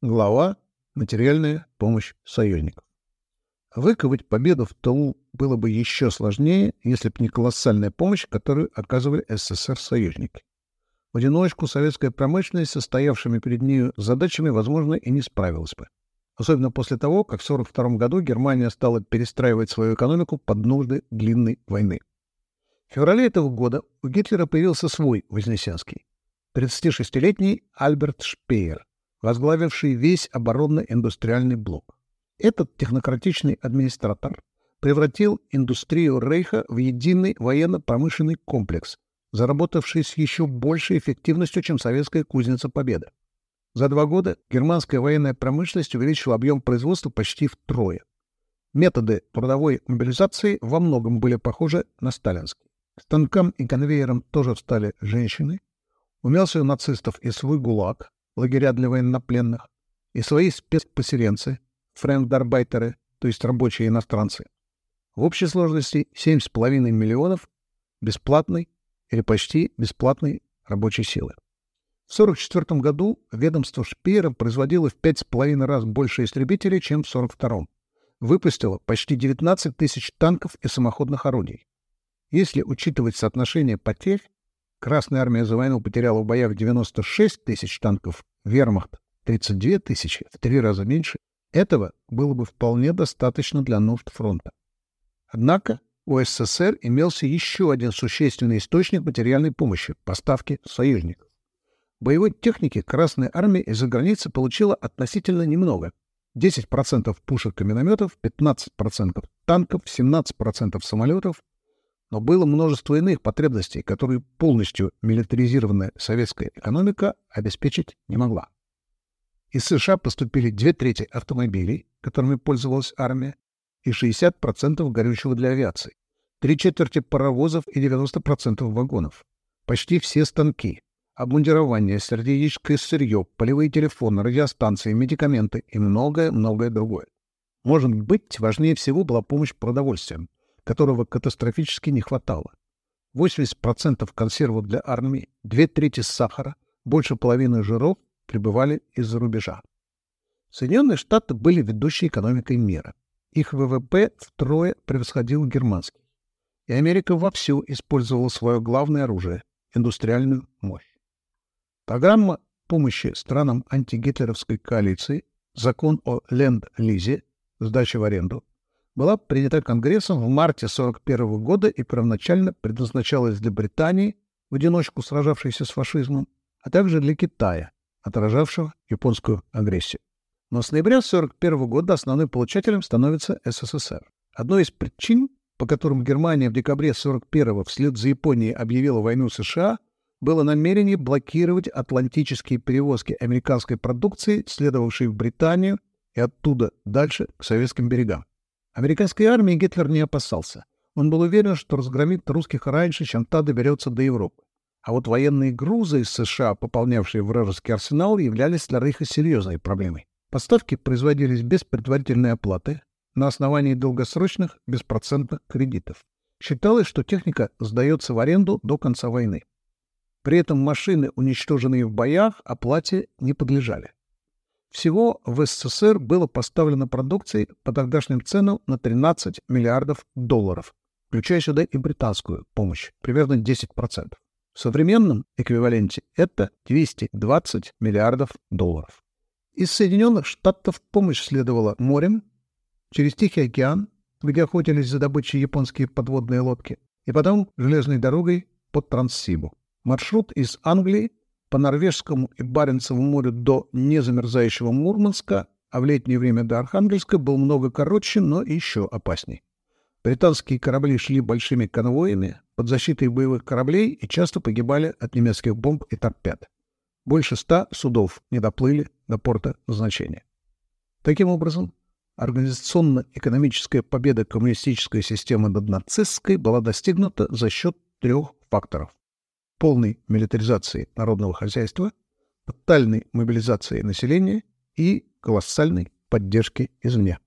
Глава «Материальная помощь союзников». Выковать победу в тылу было бы еще сложнее, если бы не колоссальная помощь, которую оказывали СССР союзники. В одиночку советская промышленность со стоявшими перед нею задачами, возможно, и не справилась бы. Особенно после того, как в 1942 году Германия стала перестраивать свою экономику под нужды длинной войны. В феврале этого года у Гитлера появился свой Вознесенский, 36-летний Альберт Шпеер, возглавивший весь оборонно-индустриальный блок. Этот технократичный администратор превратил индустрию Рейха в единый военно-промышленный комплекс, заработавший с еще большей эффективностью, чем советская кузница Победа. За два года германская военная промышленность увеличила объем производства почти втрое. Методы трудовой мобилизации во многом были похожи на сталинские. Станкам и конвейерам тоже встали женщины. Умелся у нацистов и свой ГУЛАГ, лагеря для военнопленных, и свои спецпоселенцы, френдербайтеры, то есть рабочие иностранцы. В общей сложности 7,5 миллионов бесплатной или почти бесплатной рабочей силы. В 1944 году ведомство Шпеера производило в 5,5 раз больше истребителей, чем в 1942 Выпустило почти 19 тысяч танков и самоходных орудий. Если учитывать соотношение потерь, Красная армия за войну потеряла в боях 96 тысяч танков, вермахт — 32 тысячи, в три раза меньше. Этого было бы вполне достаточно для нужд фронта. Однако у СССР имелся еще один существенный источник материальной помощи — поставки союзников. Боевой техники Красная армия из-за границы получила относительно немного. 10% пушек и минометов, 15% танков, 17% самолетов, но было множество иных потребностей, которые полностью милитаризированная советская экономика обеспечить не могла. Из США поступили две трети автомобилей, которыми пользовалась армия, и 60% горючего для авиации, три четверти паровозов и 90% вагонов, почти все станки, обмундирование, стратегическое сырье, полевые телефоны, радиостанции, медикаменты и многое-многое другое. Может быть, важнее всего была помощь продовольствием, которого катастрофически не хватало. 80% консервов для армии, две трети сахара, больше половины жиров прибывали из-за рубежа. Соединенные Штаты были ведущей экономикой мира. Их ВВП втрое превосходил германский. И Америка вовсю использовала свое главное оружие — индустриальную мощь. Программа помощи странам антигитлеровской коалиции, закон о ленд-лизе, сдаче в аренду, была принята Конгрессом в марте 1941 года и первоначально предназначалась для Британии, в одиночку сражавшейся с фашизмом, а также для Китая, отражавшего японскую агрессию. Но с ноября 1941 года основным получателем становится СССР. Одной из причин, по которым Германия в декабре 1941 вслед за Японией объявила войну США, было намерение блокировать атлантические перевозки американской продукции, следовавшей в Британию и оттуда дальше к советским берегам. Американской армии Гитлер не опасался. Он был уверен, что разгромит русских раньше, чем та доберется до Европы. А вот военные грузы из США, пополнявшие вражеский арсенал, являлись для Рейха серьезной проблемой. Поставки производились без предварительной оплаты, на основании долгосрочных беспроцентных кредитов. Считалось, что техника сдается в аренду до конца войны. При этом машины, уничтоженные в боях, оплате не подлежали. Всего в СССР было поставлено продукции по тогдашним ценам на 13 миллиардов долларов, включая сюда и британскую помощь, примерно 10%. В современном эквиваленте это 220 миллиардов долларов. Из Соединенных Штатов помощь следовала морем, через Тихий океан, где охотились за добычей японские подводные лодки, и потом железной дорогой под Транссибу. Маршрут из Англии по Норвежскому и Баренцеву морю до незамерзающего Мурманска, а в летнее время до Архангельска, был много короче, но еще опасней. Британские корабли шли большими конвоями под защитой боевых кораблей и часто погибали от немецких бомб и торпед. Больше ста судов не доплыли до порта назначения. Таким образом, организационно-экономическая победа коммунистической системы над нацистской была достигнута за счет трех факторов полной милитаризации народного хозяйства, тотальной мобилизации населения и колоссальной поддержки извне.